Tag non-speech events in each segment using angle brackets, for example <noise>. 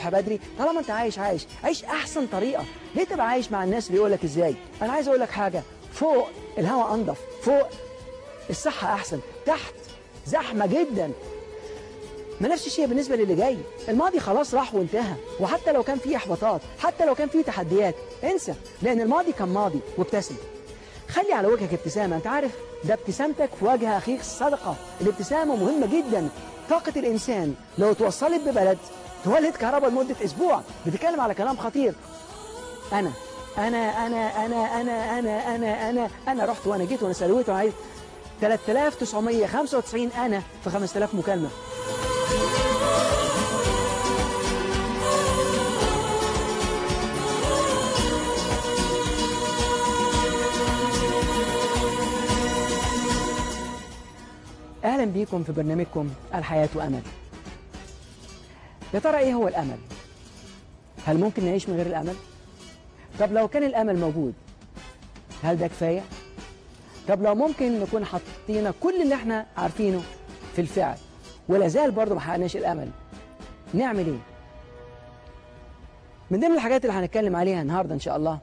تصحى بدري. طالما انت عايش عايش. عيش أحسن طريقة. ليه تبقى عايش مع الناس اللي يقول لك إزاي؟ أنا عايز أقول لك حاجة. فوق الهواء أنضف. فوق الصحة أحسن. تحت زحمة جدا. ما نفس الشيء بالنسبة للي جاي. الماضي خلاص راح وانتهى. وحتى لو كان فيه إحباطات حتى لو كان فيه تحديات انسى. لأن الماضي كان ماضي وابتسم. خلي على وجهك ابتسامة. أنت عارف ده ابتسامتك في وجه أخيك صدقة. الابتسامة مهمة جدا. طاقة الإنسان لو توصلت ببلد تولد كهرباء لمدة أسبوع. بتتكلم على كلام خطير. أنا أنا أنا أنا أنا أنا أنا أنا أنا رحت وأنا جيت وأنا سلويت وأنا عايز 3995 أنا في 5000 مكالمة. أهلا بيكم في برنامجكم الحياة أمل يا ترى إيه هو الأمل؟ هل ممكن نعيش من غير الأمل؟ طب لو كان الأمل موجود هل ده كفاية؟ طب لو ممكن نكون حاطين كل اللي إحنا عارفينه في الفعل ولا زال برضه ما حققناش الأمل نعمل إيه؟ من ضمن الحاجات اللي هنتكلم عليها النهاردة إن شاء الله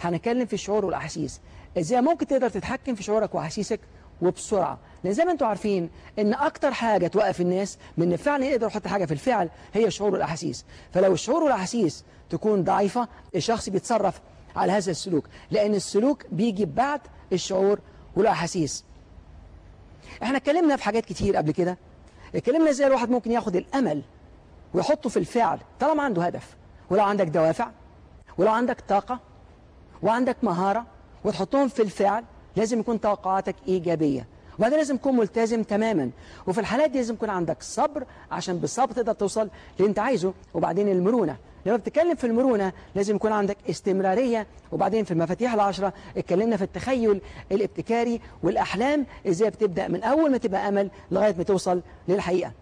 هنتكلم في الشعور والأحاسيس إزاي ممكن تقدر تتحكم في شعورك وأحاسيسك وبسرعة لأن زي ما أنتم عارفين إن أكتر حاجة توقف الناس من إن فعلا يقدر يحط حاجة في الفعل هي الشعور والأحاسيس فلو الشعور والأحاسيس تكون ضعيفة الشخص بيتصرف على هذا السلوك لأن السلوك بيجي بعد الشعور والأحاسيس. إحنا اتكلمنا في حاجات كتير قبل كده. اتكلمنا إزاي الواحد ممكن ياخد الأمل ويحطه في الفعل طالما عنده هدف. ولو عندك دوافع ولو عندك طاقة وعندك مهارة وتحطهم في الفعل لازم يكون توقعاتك إيجابية. وبعدين لازم تكون ملتزم تماما. وفي الحالات دي لازم يكون عندك صبر عشان بالصبر تقدر توصل اللي انت عايزه. وبعدين المرونة. لما بتتكلم في المرونة لازم يكون عندك استمرارية. وبعدين في المفاتيح العشرة اتكلمنا في التخيل الابتكاري والأحلام إزاي بتبدأ من أول ما تبقى أمل لغاية ما توصل للحقيقة.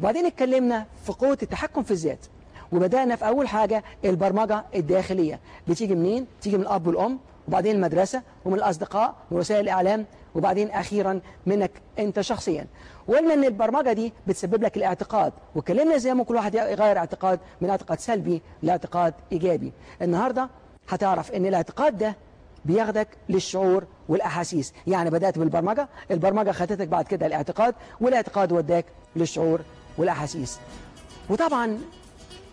وبعدين اتكلمنا في قوة التحكم في الذات. وبدأنا في أول حاجة البرمجة الداخلية. بتيجي منين؟ تيجي من الأب والأم وبعدين المدرسة ومن الأصدقاء ووسائل الإعلام وبعدين أخيرا منك أنت شخصيا. وقلنا أن البرمجة دي بتسبب لك الاعتقاد وكلمنا زي ما كل واحد يغير اعتقاد من اعتقاد سلبي لاعتقاد إيجابي. النهاردة هتعرف أن الاعتقاد ده بياخدك للشعور والأحاسيس. يعني بدأت بالبرمجة البرمجة خدتك بعد كده الاعتقاد والاعتقاد وداك للشعور والأحاسيس. وطبعا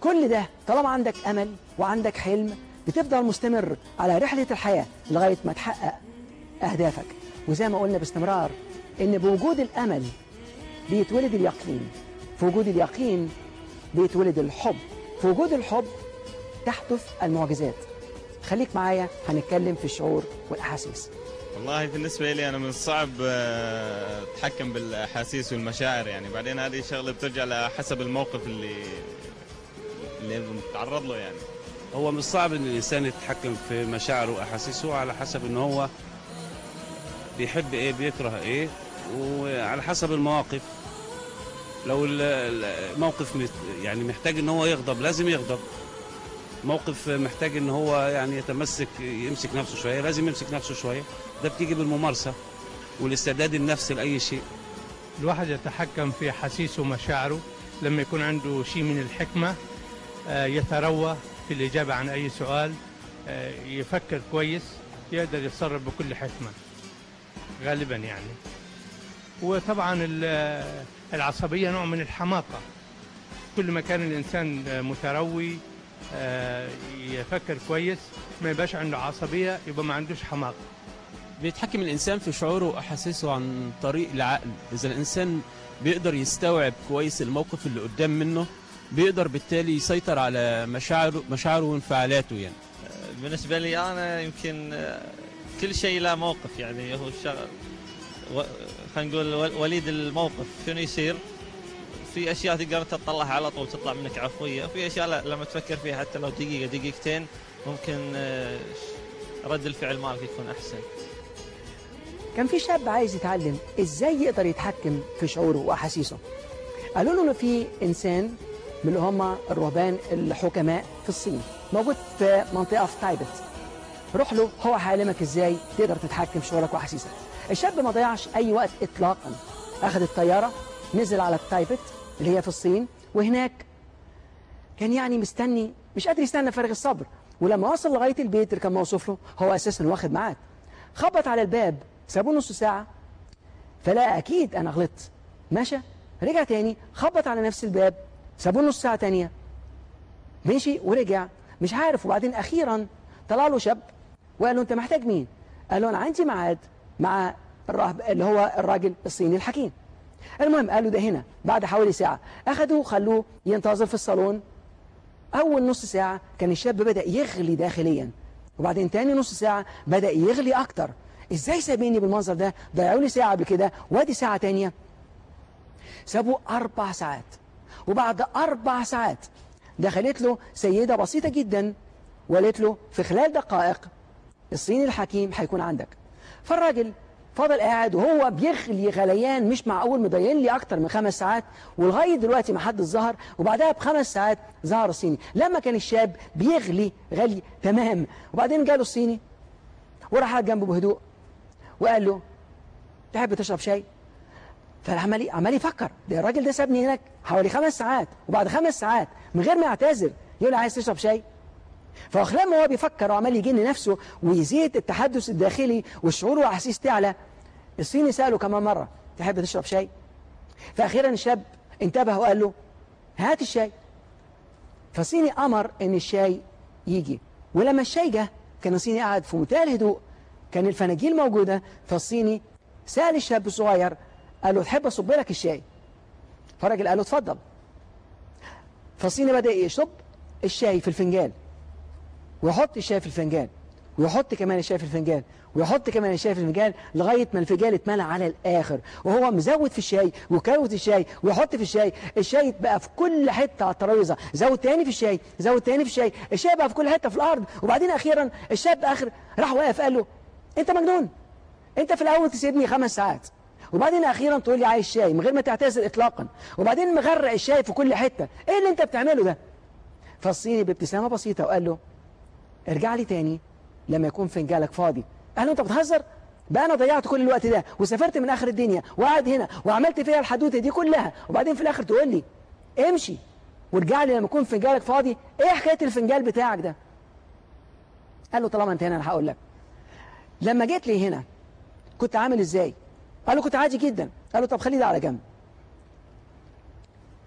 كل ده طالما عندك أمل وعندك حلم بتفضل مستمر على رحلة الحياة لغاية ما تحقق أهدافك. وزي ما قلنا باستمرار إن بوجود الأمل بيتولد اليقين. في وجود اليقين بيتولد الحب. في وجود الحب تحدث المعجزات. خليك معايا هنتكلم في الشعور والأحاسيس. والله بالنسبة لي أنا من الصعب آه، أتحكم بالأحاسيس والمشاعر يعني. بعدين هذه شغلة بترجع لحسب الموقف اللي اللي بنتعرض له يعني. هو مش صعب إن الإنسان يتحكم في مشاعره وأحاسيسه على حسب إن هو بيحب إيه بيكره إيه. وعلى حسب المواقف لو ال- الموقف يعني محتاج إن هو يغضب لازم يغضب. موقف محتاج إن هو يعني يتمسك يمسك نفسه شوية لازم يمسك نفسه شوية. ده بتيجي بالممارسة والاستعداد النفسي لأي شيء. الواحد يتحكم في حسيسه ومشاعره. لما يكون عنده شيء من الحكمة آه، يتروى في الإجابة عن أي سؤال آه، يفكر كويس يقدر يتصرف بكل حكمة. غالبا يعني. وطبعا ال- العصبية نوع من الحماقة. كل ما كان الإنسان آه، متروي آه، يفكر كويس ما يبقاش عنده عصبية يبقى ما عندوش حماقة. بيتحكم الإنسان في شعوره وأحاسيسه عن طريق العقل. إذا الإنسان بيقدر يستوعب كويس الموقف اللي قدام منه بيقدر بالتالي يسيطر على مشاعره مشاعره وانفعالاته يعني. بالنسبة لي أنا يمكن آه، كل شيء له موقف يعني هو الشغل و- خلينا نقول ول- وليد الموقف شنو يصير؟ في أشياء تقدر تطلعها على طول تطلع منك عفوية. في أشياء لا لما تفكر فيها حتى لو دقيقة دقيقتين ممكن آه، رد الفعل مالك يكون أحسن. كان في شاب عايز يتعلم إزاي يقدر يتحكم في شعوره وأحاسيسه. قالوا له إنه في إنسان من اللي هم الرهبان الحكماء في الصين موجود في منطقة في تايبت روح له هو هيعلمك إزاي تقدر تتحكم في شعورك وأحاسيسك. الشاب ما ضيعش أي وقت اطلاقا. أخذ الطيارة نزل على تايبت اللي هي في الصين وهناك كان يعني مستني مش قادر يستنى فارغ الصبر. ولما وصل لغاية البيت اللي كان موصوف له هو أساسا واخد ميعاد. خبط على الباب سابوه نص ساعة. فلا أكيد أنا غلطت. ماشى رجع تاني خبط على نفس الباب سابوه نص ساعة تانية. مشي ورجع مش عارف. وبعدين أخيرا طلع له شاب وقال له أنت محتاج مين؟ قال له أنا عندي ميعاد مع الراهب اللي هو الراجل الصيني الحكيم. المهم قال له ده هنا بعد حوالي ساعة. أخدوه خلوه ينتظر في الصالون. أول نص ساعة كان الشاب بدأ يغلي داخليا. وبعدين تاني نص ساعة بدأ يغلي أكتر. إزاي سابيني بالمنظر ده؟ ضيعوا لي ساعة قبل كده وادي ساعة تانية. سابوا أربع ساعات. وبعد أربع ساعات دخلت له سيدة بسيطة جدا وقالت له في خلال دقائق الصيني الحكيم هيكون عندك. فالراجل فضل قاعد وهو بيغلي غليان مش معقول مضايقين لي أكتر من خمس ساعات ولغاية دلوقتي ما حد ظهر وبعدها بخمس ساعات ظهر الصيني. لما كان الشاب بيغلي غلي تمام. وبعدين جاله الصيني وراح جنبه بهدوء وقال له تحب تشرب شاي؟ فالعمال عمال يفكر. ده الراجل ده سابني هناك حوالي خمس ساعات وبعد خمس ساعات من غير ما يعتذر يقول عايز تشرب شاي؟ فخلال ما هو بيفكر وعمال يجن نفسه ويزيد التحدث الداخلي والشعور والاحاسيس تعلى. الصيني سأله كمان مرة تحب تشرب شاي؟ فأخيرا الشاب انتبه وقال له هات الشاي. فالصيني أمر إن الشاي يجي ولما الشاي جه كان الصيني قاعد في منتهى الهدوء كان الفناجيل موجودة. فالصيني سأل الشاب الصغير قال له تحب أصب لك الشاي؟ فالراجل قال له اتفضل. فالصيني بدأ يشرب الشاي في الفنجان. ويحط الشاي في الفنجان ويحط كمان الشاي في الفنجان ويحط كمان الشاي في الفنجان لغاية ما الفنجان اتملى على الآخر. وهو مزود في الشاي وكروت الشاي ويحط في الشاي. الشاي بقى في كل حتة على الترابيزة. زود تاني في الشاي زود تاني في الشاي. الشاي بقى في كل حتة في الأرض. وبعدين أخيرا الشاب آخر راح واقف قال له أنت مجنون أنت في الأول تسيبني خمس ساعات. وبعدين أخيرا تقول لي عايز شاي من غير ما تعتذر إطلاقا. وبعدين مغرق الشاي في كل حتة. إيه اللي أنت بتعمله ده؟ فالصيني بابتسامة بسيطة وقال له ارجع لي تاني لما يكون فنجانك فاضي. قال أنت بتهزر؟ بقى أنا ضيعت كل الوقت ده وسافرت من آخر الدنيا وقاعد هنا وعملت فيها الحدوتة دي كلها. وبعدين في الآخر تقول لي امشي وارجع لي لما يكون فنجانك فاضي. إيه حكاية الفنجان بتاعك ده؟ قال له طالما أنت هنا أنا هقول لك. لما جيت لي هنا كنت عامل إزاي؟ قال له كنت عادي جدا. قال له طب خلي ده على جنب.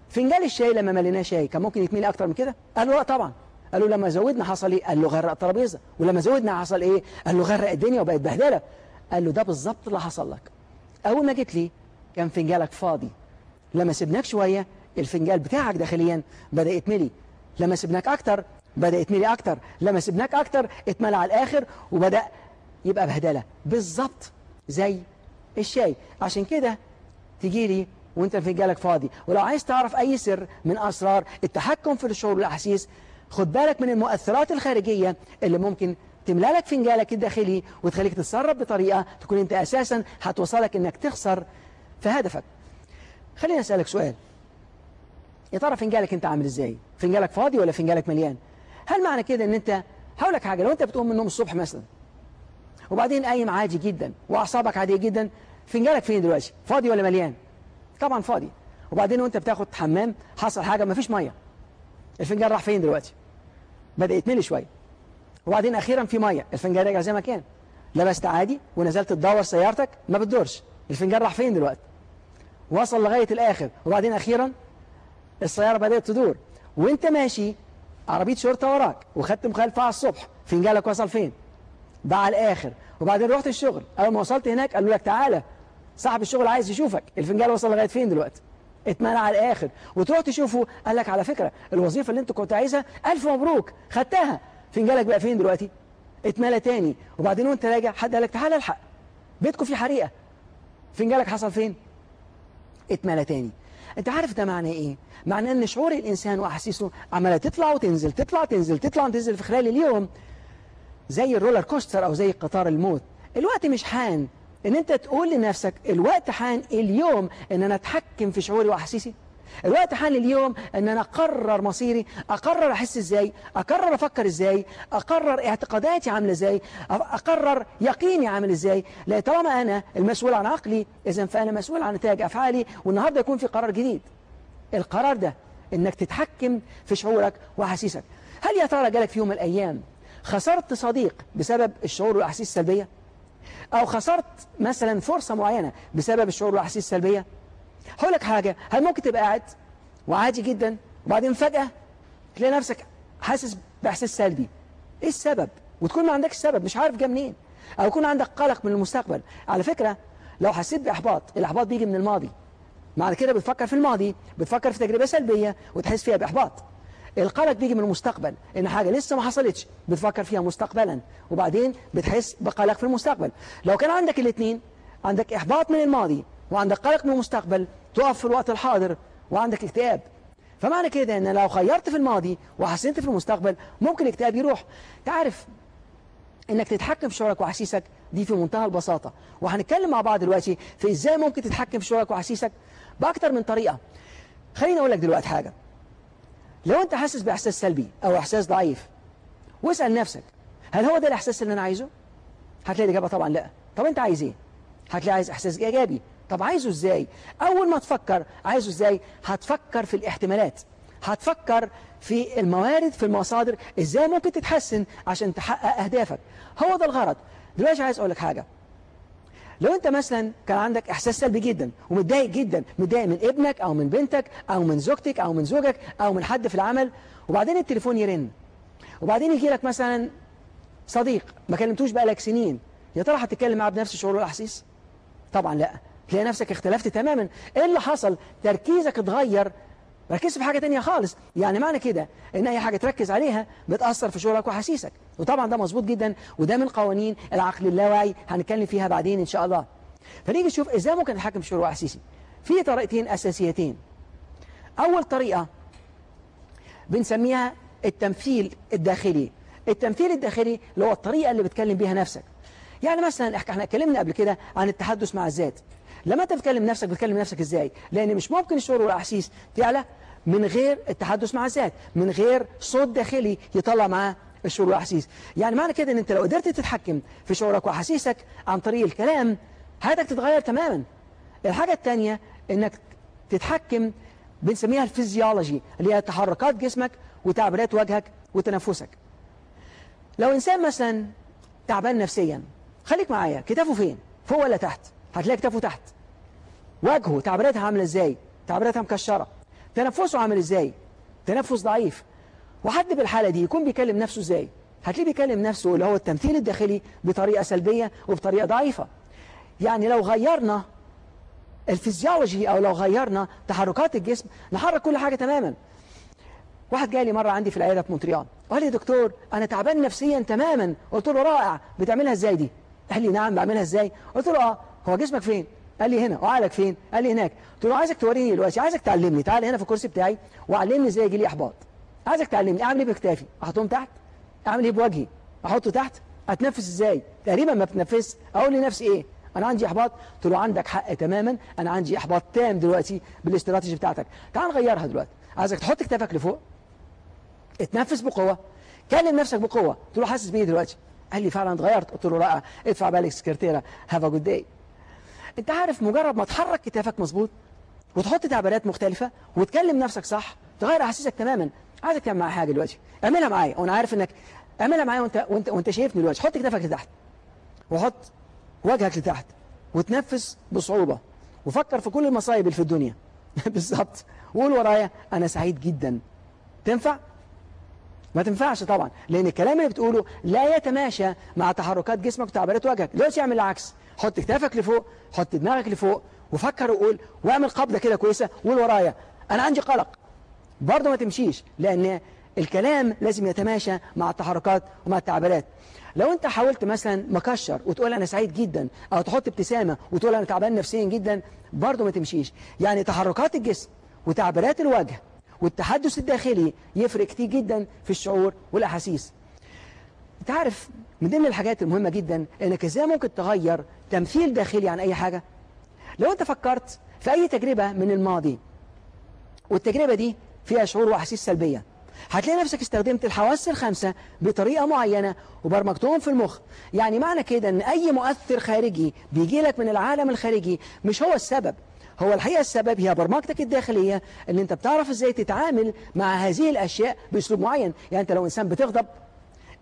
فنجان الشاي لما مليناه شاي كان ممكن يتملي أكتر من كده؟ قال له لا طبعا. قال له لما زودنا حصل إيه؟ قال له غرق الترابيزة. ولما زودنا حصل إيه؟ قال له غرق الدنيا وبقت بهدلة. قال له ده بالظبط اللي حصل لك. أول ما جيت لي كان فنجانك فاضي. لما سبناك شوية الفنجان بتاعك داخليا بدأ يتملي. لما سبناك أكتر بدأ يتملي أكتر. لما سبناك أكتر اتملى على الآخر وبدأ يبقى بهدلة. بالظبط زي الشاي. عشان كده تجي لي وانت فنجانك فاضي. ولو عايز تعرف أي سر من أسرار التحكم في الشعور والأحاسيس خد بالك من المؤثرات الخارجية اللي ممكن تملى لك فنجانك الداخلي وتخليك تتصرف بطريقة تكون أنت أساسا هتوصلك إنك تخسر في هدفك. خليني أسألك سؤال. يا ترى فنجانك أنت عامل إزاي؟ فنجانك فاضي ولا فنجانك مليان؟ هل معنى كده إن أنت هقول لك حاجة لو أنت بتقوم من النوم الصبح مثلا وبعدين قايم عادي جدا وأعصابك عادية جدا فنجانك فين دلوقتي؟ فاضي ولا مليان؟ طبعا فاضي. وبعدين وأنت بتاخد حمام حصل حاجة مفيش مية. الفنجان راح فين دلوقتي؟ بدأ يتملي شوية. وبعدين أخيرا في مية. الفنجان رجع زي ما كان. لبست عادي ونزلت تدور سيارتك ما بتدورش. الفنجان راح فين دلوقتي؟ وصل لغاية الآخر. وبعدين أخيرا السيارة بدأت تدور. وأنت ماشي عربية شرطة وراك. وخدت مخالفة على الصبح. فنجانك وصل فين؟ ده على الآخر. وبعدين رحت الشغل. أول ما وصلت هناك قالوا لك تعالى. صاحب الشغل عايز يشوفك. الفنجان وصل لغاية فين دلوقتي؟ اتمنع على الآخر. وتروح تشوفه قال لك على فكرة الوظيفة اللي انت كنت عايزها ألف مبروك خدتها. فنجانك بقى؟ فين دلوقتي؟ اتملى تاني. وبعدين وانت راجع حد قال لك تعالى الحق. بيتكم في حريقة. فنجانك حصل فين؟ اتملى تاني. انت عارف ده معناه إيه؟ معناه ان شعور الانسان واحاسيسه عمالة تطلع وتنزل تطلع تنزل تطلع وتنزل في خلال اليوم. زي ال roller coaster أو زي قطار الموت. الوقت مش حان. إن أنت تقول لنفسك الوقت حان اليوم إن أنا أتحكم في شعوري وأحاسيسي. الوقت حان اليوم إن أنا أقرر مصيري أقرر أحس إزاي أقرر أفكر إزاي أقرر اعتقاداتي عاملة إزاي أقرر يقيني عامل إزاي. لا طالما أنا المسؤول عن عقلي اذا فأنا مسؤول عن نتائج أفعالي والنهاردة يكون في قرار جديد. القرار ده إنك تتحكم في شعورك وأحاسيسك. هل يا ترى جالك في يوم من الأيام خسرت صديق بسبب الشعور والأحاسيس السلبية؟ أو خسرت مثلا فرصة معينة بسبب الشعور والاحاسيس السلبية؟ هقول لك حاجة هل ممكن تبقى قاعد وعادي جدا وبعدين فجأة تلاقي نفسك حاسس بإحساس سلبي؟ إيه السبب؟ وتكون ما عندكش سبب مش عارف جه منين. أو يكون عندك قلق من المستقبل. على فكرة لو حسيت بإحباط الإحباط بيجي من الماضي. معنى كده بتفكر في الماضي بتفكر في تجربة سلبية وتحس فيها بإحباط. القلق بيجي من المستقبل إن حاجة لسه ما حصلتش بتفكر فيها مستقبلا وبعدين بتحس بقلق في المستقبل. لو كان عندك الاثنين عندك إحباط من الماضي وعندك قلق من المستقبل تقف في الوقت الحاضر وعندك اكتئاب. فمعنى كده إن لو خيرت في الماضي وحسنت في المستقبل ممكن الاكتئاب يروح. تعرف إنك تتحكم في شعورك واحاسيسك دي في منتهى البساطة. وهنتكلم مع بعض دلوقتي في إزاي ممكن تتحكم في شعورك واحاسيسك بأكتر من طريقة. خليني أقول لك دلوقتي حاجة. لو انت حاسس بإحساس سلبي أو إحساس ضعيف واسأل نفسك هل هو ده الإحساس اللي أنا عايزه؟ هتلاقي الإجابة طبعا لأ. طب أنت عايز إيه؟ هتلاقي عايز إحساس إيجابي. طب عايزه إزاي؟ أول ما تفكر عايزه إزاي؟ هتفكر في الاحتمالات. هتفكر في الموارد في المصادر إزاي ممكن تتحسن عشان تحقق أهدافك. هو ده الغرض. دلوقتي عايز أقول لك حاجة. لو انت مثلا كان عندك إحساس سلبي جدا ومتضايق جدا متضايق من ابنك أو من بنتك أو من زوجتك أو من زوجك أو من حد في العمل وبعدين التليفون يرن. وبعدين يجي لك مثلا صديق ما كلمتوش بقالك سنين يا ترى هتتكلم معاه بنفس الشعور والاحاسيس طبعا لأ. تلاقي نفسك اختلفت تماما. إيه اللي حصل؟ تركيزك اتغير ركزت في حاجة تانية خالص. يعني معنى كده إن أي حاجة تركز عليها بتأثر في شعورك وحسيسك وطبعا ده مظبوط جدا وده من قوانين العقل اللاواعي هنتكلم فيها بعدين إن شاء الله. فنيجي نشوف إزاي ممكن نتحكم في شعور واحاسيسي في طريقتين أساسيتين. أول طريقة بنسميها التمثيل الداخلي. التمثيل الداخلي اللي هو الطريقة اللي بتكلم بيها نفسك. يعني مثلا إحنا اتكلمنا قبل كده عن التحدث مع الذات. لما انت بتكلم نفسك بتكلم نفسك إزاي؟ لأن مش ممكن الشعور والأحاسيس تعلى من غير التحدث مع الذات من غير صوت داخلي يطلع معاه الشعور والأحاسيس. يعني معنى كده إن أنت لو قدرت تتحكم في شعورك وأحاسيسك عن طريق الكلام حياتك تتغير تماما. الحاجة الثانية إنك تتحكم بنسميها الفيزيولوجي اللي هي تحركات جسمك وتعبيرات وجهك وتنفسك. لو إنسان مثلا تعبان نفسيا خليك معايا كتافه فين؟ فوق ولا تحت؟ هتلاقي كتافه تحت. وجهه تعبيراتها عاملة إزاي؟ تعبيراتها مكشرة. تنفسه عامل إزاي؟ تنفس ضعيف. وحد بالحالة دي يكون بيكلم نفسه إزاي؟ هتلاقيه بيكلم نفسه اللي هو التمثيل الداخلي بطريقة سلبية وبطريقة ضعيفة. يعني لو غيرنا الفيزيولوجي أو لو غيرنا تحركات الجسم نحرك كل حاجة تماما. واحد جاي لي مرة عندي في العيادة في مونتريال. قال لي دكتور أنا تعبان نفسيا تماما. قلت له رائع. بتعملها إزاي دي؟ قال لي نعم بعملها إزاي. قلت له آه. هو جسمك فين؟ قال لي هنا. وعقلك فين؟ قال لي هناك. قلت له عايزك توريني دلوقتي عايزك تعلمني. تعالى هنا في الكرسي بتاعي وعلمني إزاي يجي لي احباط. عايزك تعلمني. اعمل إيه بكتافي؟ احطهم تحت. اعمل إيه بوجهي؟ احطه تحت. اتنفس إزاي؟ تقريبا ما بتنفس. أقول لنفسي إيه؟ أنا عندي احباط. قلت له عندك حق تماما. أنا عندي احباط تام دلوقتي بالاستراتيجي بتاعتك. تعال نغيرها دلوقتي. عايزك تحط كتافك لفوق. اتنفس بقوة. كلم نفسك بقوة. قلت له حاسس بإيه دلوقتي؟ قال لي فعلا اتغيرت. قلت له رائع. ادفع بقى للسكرتيرة. have a good day انت عارف مجرد ما تحرك كتافك مظبوط وتحط تعبيرات مختلفة وتكلم نفسك صح تغير أحاسيسك تماما. عايزك تعمل معايا حاجة دلوقتي. اعملها معايا. وأنا عارف إنك اعملها معايا وانت وانت وأنت شايفني دلوقتي. حط كتافك لتحت. وحط وجهك لتحت. وتنفس بصعوبة. وفكر في كل المصايب اللي في الدنيا. <laughs> بالظبط. وقول ورايا أنا سعيد جدا. تنفع؟ ما تنفعش طبعا لأن الكلام اللي بتقوله لا يتماشى مع تحركات جسمك وتعبيرات وجهك. دلوقتي اعمل العكس. حط كتافك لفوق حط دماغك لفوق وفكر وقول واعمل قبضة كده كويسة وقول ورايا. أنا عندي قلق. برضه ما تمشيش لأن الكلام لازم يتماشى مع التحركات ومع التعبيرات. لو أنت حاولت مثلا مكشر وتقول أنا سعيد جدا أو تحط ابتسامة وتقول أنا تعبان نفسيا جدا برضه ما تمشيش. يعني تحركات الجسم وتعبيرات الوجه والتحدث الداخلي يفرق كتير جدا في الشعور والأحاسيس. انت عارف من ضمن الحاجات المهمة جدا إنك إزاي ممكن تغير تمثيل داخلي عن أي حاجة. لو أنت فكرت في أي تجربة من الماضي والتجربة دي فيها شعور وأحاسيس سلبية هتلاقي نفسك استخدمت الحواس الخمسة بطريقة معينة وبرمجتهم في المخ. يعني معنى كده إن أي مؤثر خارجي بيجي لك من العالم الخارجي مش هو السبب. هو الحقيقة السبب هي برمجتك الداخلية إن أنت بتعرف إزاي تتعامل مع هذه الأشياء بأسلوب معين. يعني أنت لو إنسان بتغضب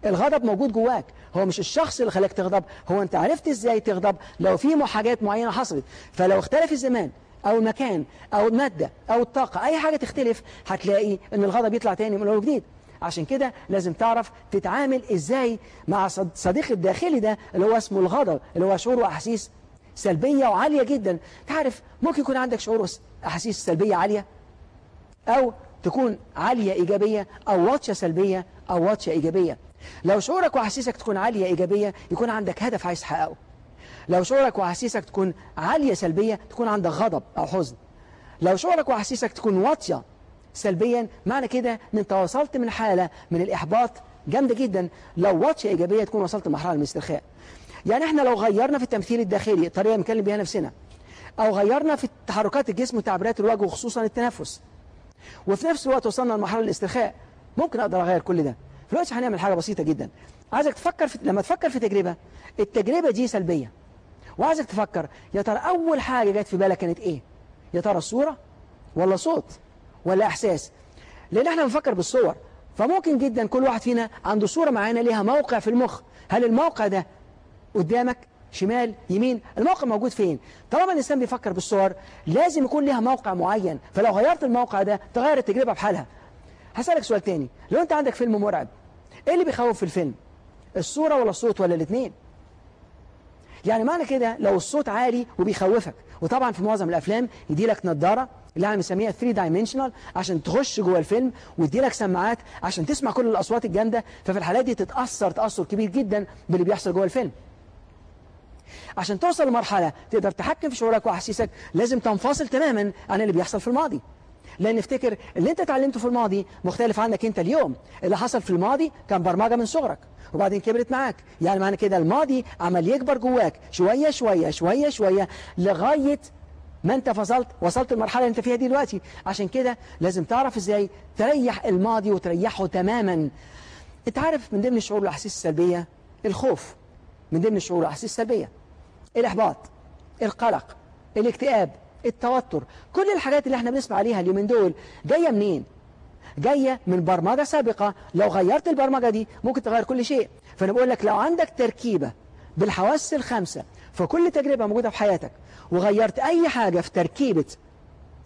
الغضب موجود جواك. هو مش الشخص اللي خلاك تغضب هو أنت عرفت إزاي تغضب لو في حاجات معينة حصلت. فلو اختلف الزمان أو المكان أو المادة أو الطاقة أي حاجة تختلف هتلاقي إن الغضب يطلع تاني من أول وجديد. عشان كده لازم تعرف تتعامل إزاي مع صد- صديق الداخلي ده اللي هو اسمه الغضب اللي هو شعور وأحاسيس سلبية وعالية جدا. تعرف ممكن يكون عندك شعور أحاسيس سلبية عالية أو تكون عالية إيجابية أو واطية سلبية أو واطية إيجابية. لو شعورك وأحاسيسك تكون عالية إيجابية يكون عندك هدف عايز تحققه. لو شعورك وأحاسيسك تكون عالية سلبية تكون عندك غضب أو حزن. لو شعورك وأحاسيسك تكون واطية سلبيا معنى كده إن أنت وصلت من حالة من الإحباط جامدة جدا. لو واطية إيجابية تكون وصلت لمرحلة من الاسترخاء. يعني إحنا لو غيرنا في التمثيل الداخلي الطريقة اللي بنكلم بيها نفسنا أو غيرنا في تحركات الجسم وتعبيرات الوجه وخصوصا التنفس وفي نفس الوقت وصلنا لمرحلة الاسترخاء ممكن أقدر أغير كل ده. دلوقتي هنعمل حاجة بسيطة جدا. عايزك تفكر في... لما تفكر في تجربة التجربة دي سلبية. وعايزك تفكر يا ترى أول حاجة جت في بالك كانت إيه؟ يا ترى الصورة ولا صوت ولا إحساس؟ لأن إحنا بنفكر بالصور فممكن جدا كل واحد فينا عنده صورة معانا ليها موقع في المخ. هل الموقع ده قدامك شمال يمين. الموقع موجود فين؟ طالما الإنسان بيفكر بالصور لازم يكون لها موقع معين. فلو غيرت الموقع ده تغير التجربة بحالها. هسألك سؤال تاني. لو أنت عندك فيلم مرعب إيه اللي بيخوف في الفيلم؟ الصورة ولا الصوت ولا الاثنين يعني معنى كده لو الصوت عالي وبيخوفك. وطبعا في معظم الأفلام يدي لك نظارة اللي إحنا بنسميها 3 dimensional عشان تخش جوه الفيلم ويدي لك سماعات عشان تسمع كل الأصوات الجامدة. ففي الحالات دي تتأثر تأثر كبير جدا باللي بيحصل جوه الفيلم. عشان توصل لمرحلة تقدر تحكم في شعورك وأحاسيسك لازم تنفصل تماما عن اللي بيحصل في الماضي. لأن افتكر اللي انت اتعلمته في الماضي مختلف عنك انت اليوم. اللي حصل في الماضي كان برمجة من صغرك وبعدين كبرت معاك. يعني معنى كده الماضي عمل يكبر جواك شوية شوية شوية شوية لغاية ما انت فصلت وصلت المرحله اللي انت فيها دي دلوقتي. عشان كده لازم تعرف إزاي تريح الماضي وتريحه تماما. انت عارف من ضمن الشعور والاحاسيس السلبية؟ الخوف. من ضمن الشعور والاحاسيس السلبية. الإحباط القلق الاكتئاب التوتر كل الحاجات اللي إحنا بنسمع عليها اليومين دول جاية منين؟ جاية من برمجة سابقة. لو غيرت البرمجة دي ممكن تغير كل شيء. فأنا بقول لك لو عندك تركيبة بالحواس الخمسة فكل تجربة موجودة في حياتك وغيرت أي حاجة في تركيبة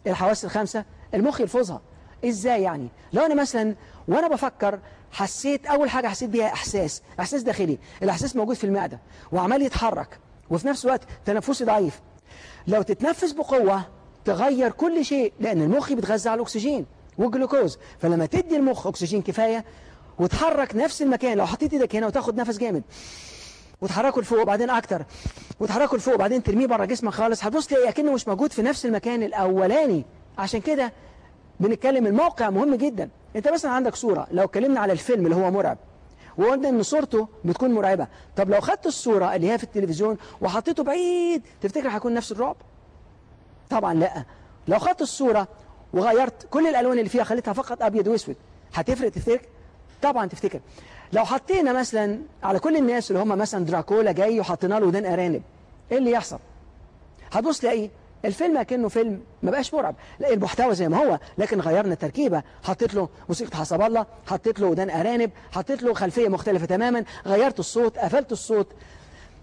الحواس الخمسة المخ يلفظها. إزاي يعني؟ لو أنا مثلا وأنا بفكر حسيت أول حاجة حسيت بيها إحساس إحساس داخلي. الإحساس موجود في المعدة وعمال يتحرك. وفي نفس الوقت تنفسي ضعيف. لو تتنفس بقوة تغير كل شيء لأن المخ بيتغذى على الأكسجين والجلوكوز. فلما تدي المخ أكسجين كفاية وتحرك نفس المكان لو حطيت إيدك هنا وتاخد نفس جامد وتحركه لفوق وبعدين أكتر وتحركه لفوق وبعدين ترميه بره جسمك خالص هتبص تلاقي أكنه مش موجود في نفس المكان الأولاني. عشان كده بنتكلم الموقع مهم جدا. أنت مثلا عندك صورة لو اتكلمنا على الفيلم اللي هو مرعب. وقلنا إن صورته بتكون مرعبة. طب لو خدت الصورة اللي هي في التلفزيون وحطيته بعيد تفتكر هيكون نفس الرعب؟ طبعا لأ. لو خدت الصورة وغيرت كل الألوان اللي فيها خليتها فقط أبيض وأسود هتفرق تفتكر؟ طبعا تفتكر. لو حطينا مثلا على كل الناس اللي هم مثلا دراكولا جاي وحطينا له ودان أرانب إيه اللي يحصل؟ هتبص تلاقي الفيلم كأنه فيلم ما بقاش مرعب. لا المحتوى زي ما هو لكن غيرنا التركيبة. حطيت له موسيقى حسب الله حطيت له ودان أرانب حطيت له خلفية مختلفة تماما غيرت الصوت قفلت الصوت.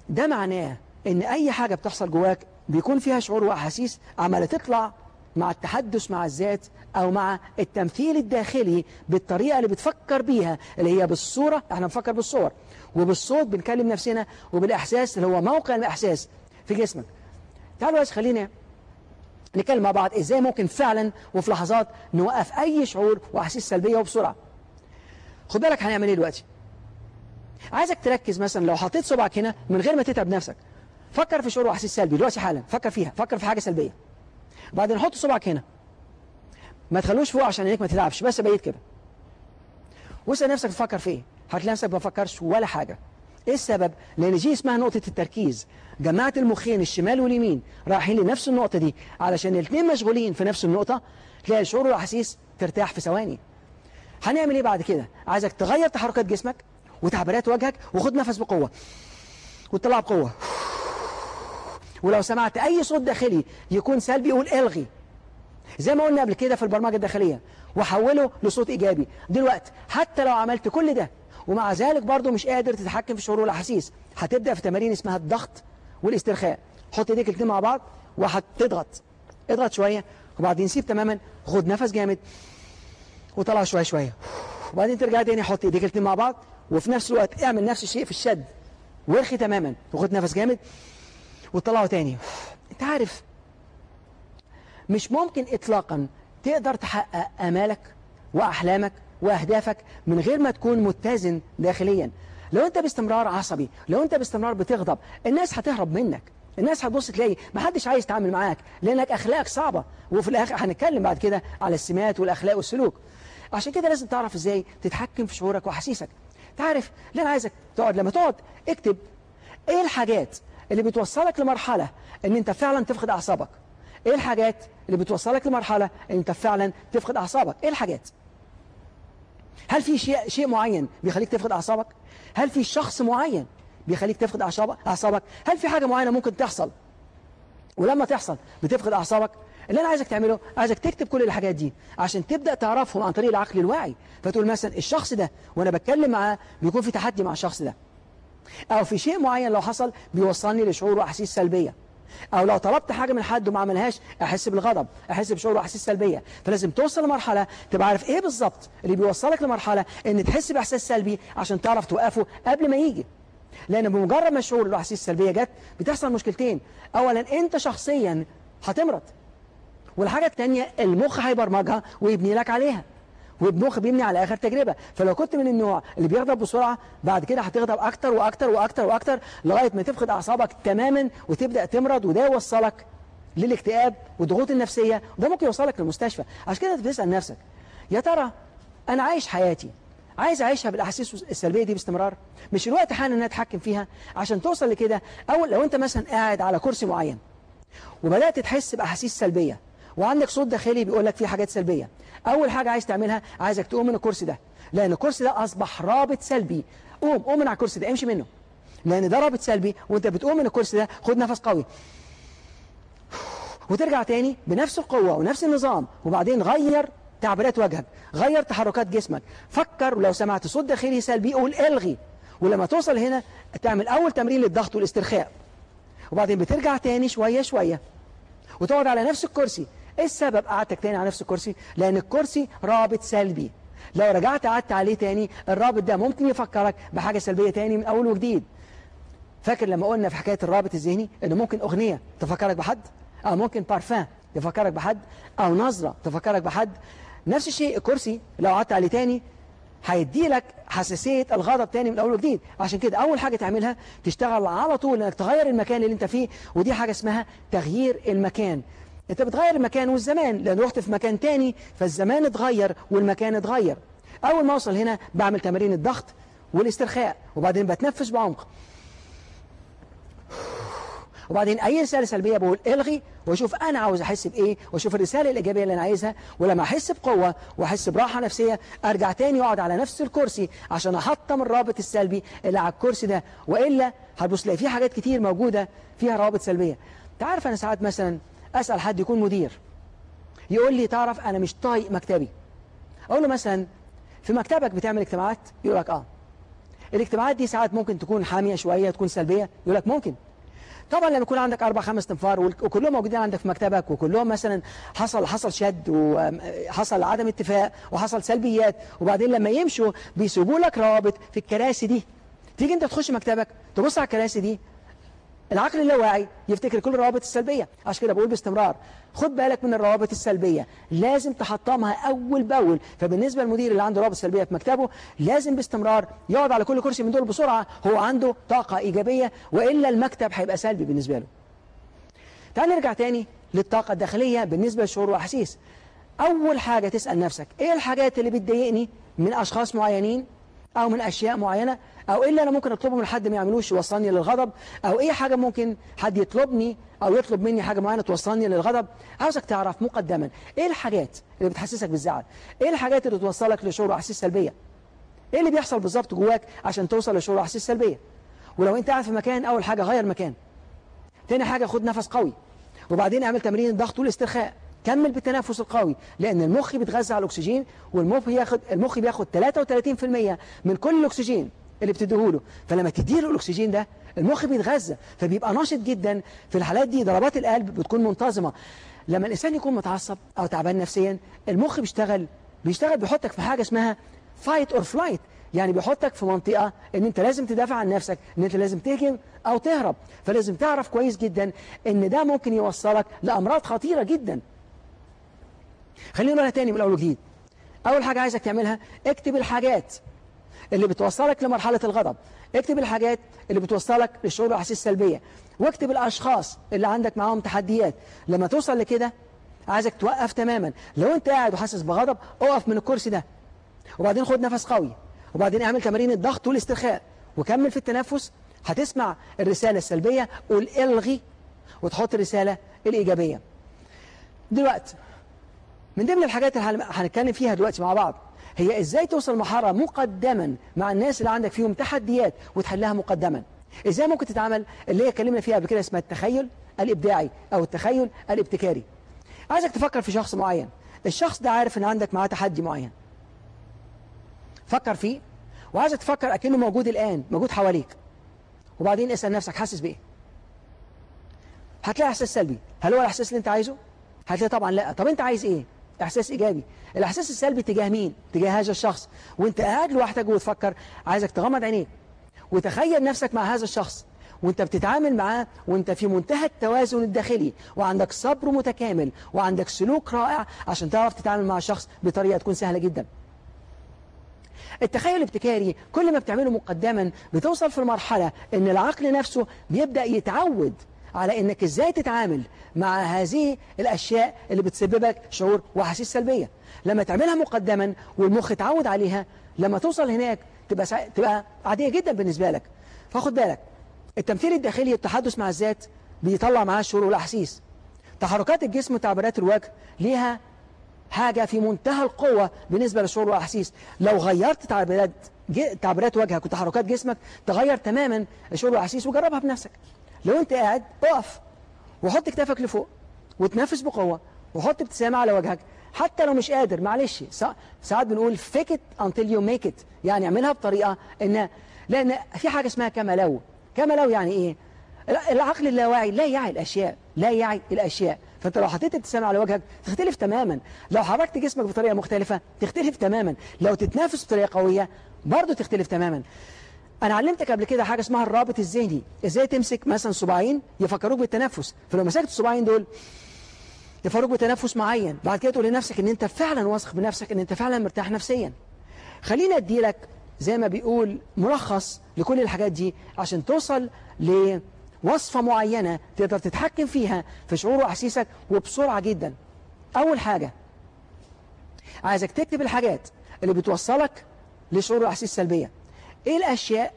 ده معناه إن أي حاجة بتحصل جواك بيكون فيها شعور وأحاسيس عمالة تطلع مع التحدث مع الذات أو مع التمثيل الداخلي بالطريقة اللي بتفكر بيها اللي هي بالصورة. إحنا بنفكر بالصور وبالصوت بنكلم نفسنا وبالإحساس اللي هو موقع الإحساس في جسمك. تعالوا بس خلينا نتكلم مع بعض إزاي ممكن فعلا وفي لحظات نوقف أي شعور وأحاسيس سلبية وبسرعة. خد بالك هنعمل إيه دلوقتي؟ عايزك تركز مثلا لو حطيت صبعك هنا من غير ما تتعب نفسك. فكر في شعور وأحاسيس سلبي دلوقتي حالا فكر فيها فكر في حاجة سلبية. بعدين حط صبعك هنا. ما تخلوش فوق عشان عينيك ما تتعبش بس بعيد كده. واسأل نفسك تفكر في إيه. هتلاقي نفسك ما بفكرش ولا حاجة. إيه السبب؟ لأن دي اسمها نقطة التركيز. جمعت المخين الشمال واليمين رايحين لنفس النقطة دي علشان الاثنين مشغولين في نفس النقطة تلاقي الشعور والاحاسيس ترتاح في ثواني. هنعمل إيه بعد كده؟ عايزك تغير تحركات جسمك وتعبيرات وجهك وخد نفس بقوة. وتطلع بقوة. ولو سمعت أي صوت داخلي يكون سلبي قول الغي زي ما قلنا قبل كده في البرمجة الداخلية. وحوله لصوت إيجابي. دلوقتي حتى لو عملت كل ده ومع ذلك برضه مش قادر تتحكم في الشعور والاحاسيس هتبدأ في تمارين اسمها الضغط والاسترخاء. حط ايديك الاثنين مع بعض وهتضغط. اضغط شوية وبعدين سيب تماما. خد نفس جامد وطلع شوية شوية. وبعدين ترجع تاني حط ايديك الاثنين مع بعض وفي نفس الوقت اعمل نفس الشيء في الشد. وارخي تماما وخد نفس جامد وطلعه تاني. انت عارف مش ممكن اطلاقا تقدر تحقق آمالك وأحلامك وأهدافك من غير ما تكون متزن داخليا. لو أنت باستمرار عصبي لو أنت باستمرار بتغضب الناس هتهرب منك. الناس هتبص تلاقي محدش عايز يتعامل معاك لأنك أخلاقك صعبة. وفي الآخر هنتكلم بعد كده على السمات والأخلاق والسلوك. عشان كده لازم تعرف إزاي تتحكم في شعورك وأحاسيسك. تعرف اللي أنا عايزك تقعد لما تقعد اكتب إيه الحاجات اللي بتوصلك لمرحلة إن أنت فعلا تفقد أعصابك؟ إيه الحاجات اللي بتوصلك لمرحلة إن أنت فعلا تفقد أعصابك؟ إيه الحاجات؟ هل في شيء شيء معين بيخليك تفقد أعصابك؟ هل في شخص معين بيخليك تفقد اعصابك هل في حاجة معينة ممكن تحصل؟ ولما تحصل بتفقد أعصابك اللي أنا عايزك تعمله عايزك تكتب كل الحاجات دي عشان تبدأ تعرفهم عن طريق العقل الواعي. فتقول مثلا الشخص ده وأنا بتكلم معاه بيكون في تحدي مع الشخص ده. أو في شيء معين لو حصل بيوصلني لشعور وأحاسيس سلبية. أو لو طلبت حاجة من حد وما عملهاش أحس بالغضب أحس بشعور وأحاسيس سلبية. فلازم توصل لمرحلة تبقى عارف إيه بالظبط اللي بيوصلك لمرحلة إن تحس بإحساس سلبي عشان تعرف توقفه قبل ما يجي. لأن بمجرد ما الشعور والأحاسيس السلبية جت بتحصل مشكلتين. اولا أنت شخصيا هتمرض والحاجة الثانية المخ هيبرمجها ويبني لك عليها. والمخ بيبني على آخر تجربة. فلو كنت من النوع اللي بيغضب بسرعة بعد كده هتغضب أكتر وأكتر وأكتر وأكتر لغاية ما تفقد أعصابك تماما وتبدأ تمرض وده يوصلك للاكتئاب والضغوط النفسية وده ممكن يوصلك للمستشفى. عشان كده بتسأل نفسك يا ترى أنا عايش حياتي عايز أعيشها بالأحاسيس السلبية دي باستمرار؟ مش الوقت حان ان أنا اتحكم فيها. عشان توصل لكده أول لو أنت مثلا قاعد على كرسي معين وبدأت تحس بأحاسيس سلبية وعندك صوت داخلي بيقول لك في حاجات سلبية. أول حاجة عايز تعملها عايزك تقوم من الكرسي ده لأن الكرسي ده أصبح رابط سلبي. قوم قوم من على الكرسي ده امشي منه. لأن ده رابط سلبي وأنت بتقوم من الكرسي ده خد نفس قوي. وترجع تاني بنفس القوة ونفس النظام وبعدين غير تعبيرات وجهك غير تحركات جسمك. فكر ولو سمعت صوت داخلي سلبي قول إلغي. ولما توصل هنا تعمل أول تمرين للضغط والاسترخاء. وبعدين بترجع تاني شوية شوية. وتقعد على نفس الكرسي. إيه السبب؟ قعدتك تاني على نفس الكرسي؟ لأن الكرسي رابط سلبي. لو رجعت قعدت عليه تاني الرابط ده ممكن يفكرك بحاجة سلبية تاني من أول وجديد. فاكر لما قلنا في حكاية الرابط الذهني إنه ممكن أغنية تفكرك بحد؟ أو ممكن بارفان تفكرك بحد؟ أو نظرة تفكرك بحد؟ نفس الشيء الكرسي لو قعدت عليه تاني هيدي لك حساسية الغضب تاني من أول وجديد. عشان كده أول حاجة تعملها تشتغل على طول إنك تغير المكان اللي أنت فيه ودي حاجة اسمها تغيير المكان. أنت بتغير المكان والزمان لأن رحت في مكان تاني فالزمان اتغير والمكان اتغير. أول ما أوصل هنا بعمل تمارين الضغط والاسترخاء وبعدين بتنفس بعمق. وبعدين أي رسالة سلبية بقول إلغي واشوف أنا عاوز أحس بإيه واشوف الرسالة الإيجابية اللي أنا عايزها. ولما أحس بقوة وأحس براحة نفسية أرجع تاني وأقعد على نفس الكرسي عشان أحطم الرابط السلبي اللي على الكرسي ده. وإلا هتبص تلاقي في حاجات كتير موجودة فيها روابط سلبية. انت عارف أنا ساعات مثلا أسأل حد يكون مدير. يقول لي تعرف أنا مش طايق مكتبي. أقول له مثلا في مكتبك بتعمل اجتماعات؟ يقول لك آه. الاجتماعات دي ساعات ممكن تكون حامية شوية تكون سلبية. يقول لك ممكن. طبعا لما يكون عندك أربع خمس تنفار وكلهم موجودين عندك في مكتبك وكلهم مثلا حصل حصل شد وحصل عدم اتفاق وحصل سلبيات وبعدين لما يمشوا بيسيبوا لك روابط في الكراسي دي. تيجي أنت تخش مكتبك تبص على الكراسي دي العقل اللاواعي يفتكر كل الروابط السلبية. عشان كده بقول باستمرار خد بالك من الروابط السلبية. لازم تحطمها أول بأول. فبالنسبة للمدير اللي عنده روابط سلبية في مكتبه لازم باستمرار يقعد على كل كرسي من دول بسرعة هو عنده طاقة إيجابية وإلا المكتب هيبقى سلبي بالنسبة له. تعال نرجع تاني للطاقة الداخلية بالنسبة للشعور والأحاسيس أول حاجة تسأل نفسك إيه الحاجات اللي بتضايقني من أشخاص معينين؟ أو من أشياء معينة أو إيه اللي أنا ممكن أطلبه من حد ما يعملوش يوصلني للغضب أو إيه حاجة ممكن حد يطلبني أو يطلب مني حاجة معينة توصلني للغضب. عاوزك تعرف مقدما إيه الحاجات اللي بتحسسك بالزعل؟ إيه الحاجات اللي توصلك لشعور وأحاسيس سلبية؟ إيه اللي بيحصل بالظبط جواك عشان توصل لشعور وأحاسيس سلبية؟ ولو أنت قاعد في مكان أول حاجة غير مكان. تاني حاجة خد نفس قوي. وبعدين اعمل تمرين الضغط والاسترخاء. كمل بالتنفس القوي لأن المخ بيتغذى على الأكسجين والمخ بياخد المخ بياخد 33% من كل الأكسجين اللي بتديهوله. فلما تديله الأكسجين ده المخ بيتغذى فبيبقى ناشط جدا في الحالات دي ضربات القلب بتكون منتظمة. لما الإنسان يكون متعصب أو تعبان نفسيا المخ بيشتغل بيشتغل بيحطك في حاجة اسمها fight or flight يعني بيحطك في منطقة إن أنت لازم تدافع عن نفسك إن أنت لازم تهجم أو تهرب. فلازم تعرف كويس جدا إن ده ممكن يوصلك لأمراض خطيرة جدا. خلينا نقولها تاني من الأول وجديد أول حاجة عايزك تعملها اكتب الحاجات اللي بتوصلك لمرحلة الغضب. اكتب الحاجات اللي بتوصلك للشعور والاحاسيس السلبية. واكتب الأشخاص اللي عندك معاهم تحديات. لما توصل لكده عايزك توقف تماما. لو أنت قاعد وحاسس بغضب اقف من الكرسي ده. وبعدين خد نفس قوي. وبعدين اعمل تمارين الضغط والاسترخاء. وكمل في التنفس. هتسمع الرسالة السلبية قول إلغي وتحط الرسالة الإيجابية. دلوقتي من ضمن الحاجات اللي هنتكلم فيها دلوقتي مع بعض هي إزاي توصل مرحلة مقدما مع الناس اللي عندك فيهم تحديات وتحلها مقدما؟ إزاي ممكن تتعامل؟ اللي هي اتكلمنا فيها قبل كده اسمها التخيل الإبداعي أو التخيل الابتكاري. عايزك تفكر في شخص معين. الشخص ده عارف إن عندك معاه تحدي معين. فكر فيه وعايزك تفكر أكنه موجود الآن موجود حواليك. وبعدين اسأل نفسك حاسس بإيه؟ هتلاقي إحساس سلبي. هل هو الإحساس اللي أنت عايزه؟ هتلاقي طبعا لأ. طب أنت عايز إيه؟ إحساس إيجابي. الإحساس السلبي تجاه مين؟ تجاه هذا الشخص. وأنت قاعد لوحدك وتفكر عايزك تغمض عينيك. وتخيل نفسك مع هذا الشخص. وأنت بتتعامل معاه وأنت في منتهى التوازن الداخلي. وعندك صبر متكامل. وعندك سلوك رائع عشان تعرف تتعامل مع شخص بطريقة تكون سهلة جدا. التخيل الابتكاري كل ما بتعمله مقدما بتوصل في المرحلة إن العقل نفسه بيبدأ يتعود على إنك إزاي تتعامل مع هذه الأشياء اللي بتسببك شعور واحاسيس سلبية. لما تعملها مقدما والمخ يتعود عليها لما توصل هناك تبقى سع... تبقى عادية جدا بالنسبة لك. فخد بالك التمثيل الداخلي التحدث مع الذات بيطلع معاه الشعور والأحاسيس. تحركات الجسم وتعبيرات الوجه ليها حاجة في منتهى القوة بالنسبة للشعور والأحاسيس. لو غيرت تعبيرات تعبيرات وجهك وتحركات جسمك تغير تماما الشعور والأحاسيس وجربها بنفسك. لو انت قاعد اقف وحط كتافك لفوق وتنفس بقوة وحط ابتسامة على وجهك حتى لو مش قادر معلش ساعات بنقول fake it until you make it يعني اعملها بطريقة إن لأن في حاجة اسمها كما لو كما لو يعني إيه؟ العقل اللاواعي لا يعي الأشياء لا يعي الأشياء. فأنت لو حطيت ابتسامة على وجهك تختلف تماما. لو حركت جسمك بطريقة مختلفة تختلف تماما. لو تتنافس بطريقة قوية برضه تختلف تماما. أنا علمتك قبل كده حاجة اسمها الرابط الذهني. إزاي تمسك مثلا صباعين يفكروك بالتنفس. فلو مسكت الصباعين دول يفكروك بتنفس معين. بعد كده تقول لنفسك إن أنت فعلا واثق بنفسك إن أنت فعلا مرتاح نفسيا. خليني أدي لك زي ما بيقول ملخص لكل الحاجات دي عشان توصل ل وصفة معينة تقدر تتحكم فيها في شعور وأحاسيسك وبسرعة جدا. أول حاجة عايزك تكتب الحاجات اللي بتوصلك لشعور وأحاسيس سلبية. إيه الأشياء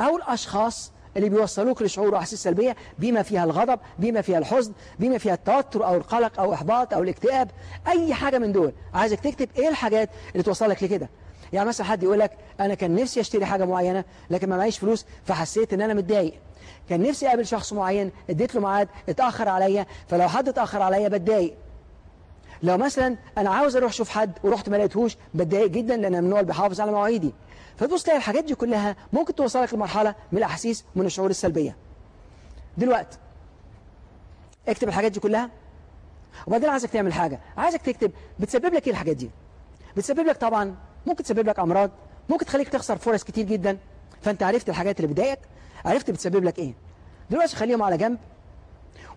أو الأشخاص اللي بيوصلوك لشعور وأحاسيس سلبية؟ بما فيها الغضب بما فيها الحزن بما فيها التوتر أو القلق أو إحباط أو الاكتئاب أي حاجة من دول. عايزك تكتب إيه الحاجات اللي توصلك لكده. يعني مثلا حد يقول لك أنا كان نفسي أشتري حاجة معينة لكن ما معيش فلوس فحسيت إن أنا متضايق. كان نفسي أقابل شخص معين اديت له ميعاد اتأخر عليا فلو حد اتأخر عليا بتضايق. لو مثلا أنا عاوز أروح أشوف حد ورحت ما لقيتهوش بتضايق جدا لأن أنا من النوع اللي بحافظ على مواعيدي. فتبص تلاقي الحاجات دي كلها ممكن توصلك لمرحلة من الأحاسيس من الشعور السلبية. دلوقتي اكتب الحاجات دي كلها. وبعدين عايزك تعمل حاجة عايزك تكتب بتسبب لك إيه الحاجات دي؟ بتسبب لك طبعا ممكن تسبب لك أمراض ممكن تخليك تخسر فرص كتير جدا. فأنت عرفت الحاجات اللي بتضايقك عرفت بتسبب لك إيه. دلوقتي خليهم على جنب.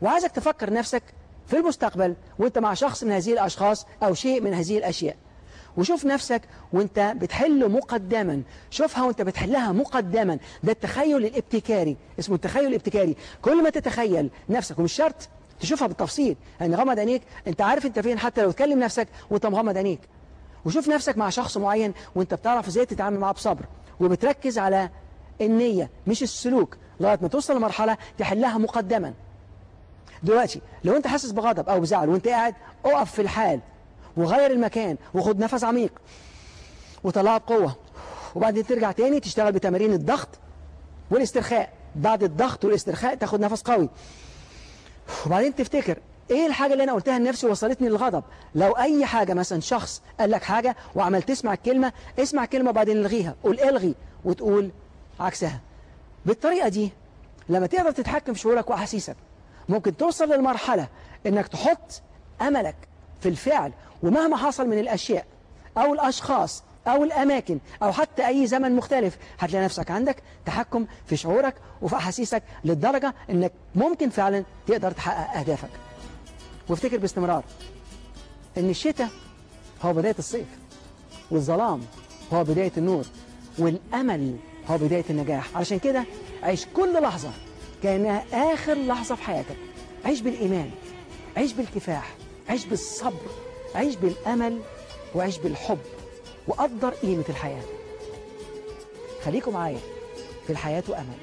وعايزك تفكر نفسك في المستقبل وانت مع شخص من هذه الأشخاص أو شيء من هذه الأشياء. وشوف نفسك وانت بتحل مقدما. شوفها وانت بتحلها مقدما. ده التخيل الابتكاري اسمه التخيل الابتكاري. كل ما تتخيل نفسك ومش شرط تشوفها بالتفصيل. يعني غمض عينيك انت عارف انت فين حتى لو تكلم نفسك وانت مغمض عينيك. وشوف نفسك مع شخص معين وانت بتعرف إزاي تتعامل معاه بصبر. وبتركز على النية مش السلوك لغاية ما توصل لمرحلة تحلها مقدما. دلوقتي لو انت حاسس بغضب أو بزعل وانت قاعد اقف في الحال وغير المكان وخد نفس عميق وطلعه بقوة وبعدين ترجع تاني تشتغل بتمارين الضغط والاسترخاء. بعد الضغط والاسترخاء تاخد نفس قوي. وبعدين تفتكر إيه الحاجة اللي أنا قلتها لنفسي وصلتني للغضب؟ لو اي حاجة مثلا شخص قال لك حاجة وعمل تسمع الكلمة اسمع كلمة وبعدين الغيها. قول الغي وتقول عكسها. بالطريقة دي لما تقدر تتحكم في شعورك وأحاسيسك ممكن توصل للمرحلة إنك تحط أملك في الفعل ومهما حصل من الأشياء أو الأشخاص أو الأماكن أو حتى أي زمن مختلف هتلاقي نفسك عندك تحكم في شعورك وفي أحاسيسك للدرجة إنك ممكن فعلا تقدر تحقق أهدافك. وافتكر باستمرار إن الشتاء هو بداية الصيف والظلام هو بداية النور والأمل هو بداية النجاح. علشان كده عيش كل لحظة كأنها آخر لحظة في حياتك. عيش بالإيمان عيش بالكفاح عيش بالصبر عيش بالأمل وعيش بالحب وقدر قيمة الحياة. خليكم معايا في الحياة أمل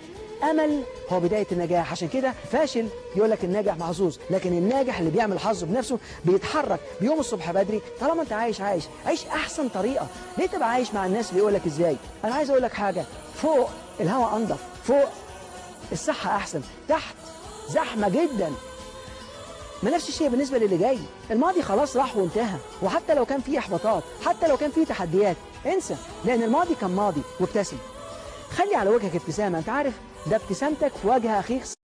أمل هو بداية النجاح. عشان كده فاشل يقول لك الناجح محظوظ لكن الناجح اللي بيعمل حظه بنفسه بيتحرك بيوم الصبح بدري. طالما أنت عايش عايش عيش أحسن طريقة. ليه تبقى عايش مع الناس؟ اللي يقول لك إزاي؟ أنا عايز أقول لك حاجة. فوق الهواء أنضف فوق الصحة أحسن تحت زحمة جدا. ما نفس الشيء بالنسبة للي جاي. الماضي خلاص راح وانتهى. وحتى لو كان فيه إحباطات حتى لو كان فيه تحديات انسى لأن الماضي كان ماضي وابتسم. خلي على وجهك ابتسامة. أنت عارف ده ابتسامتك في وجه أخيك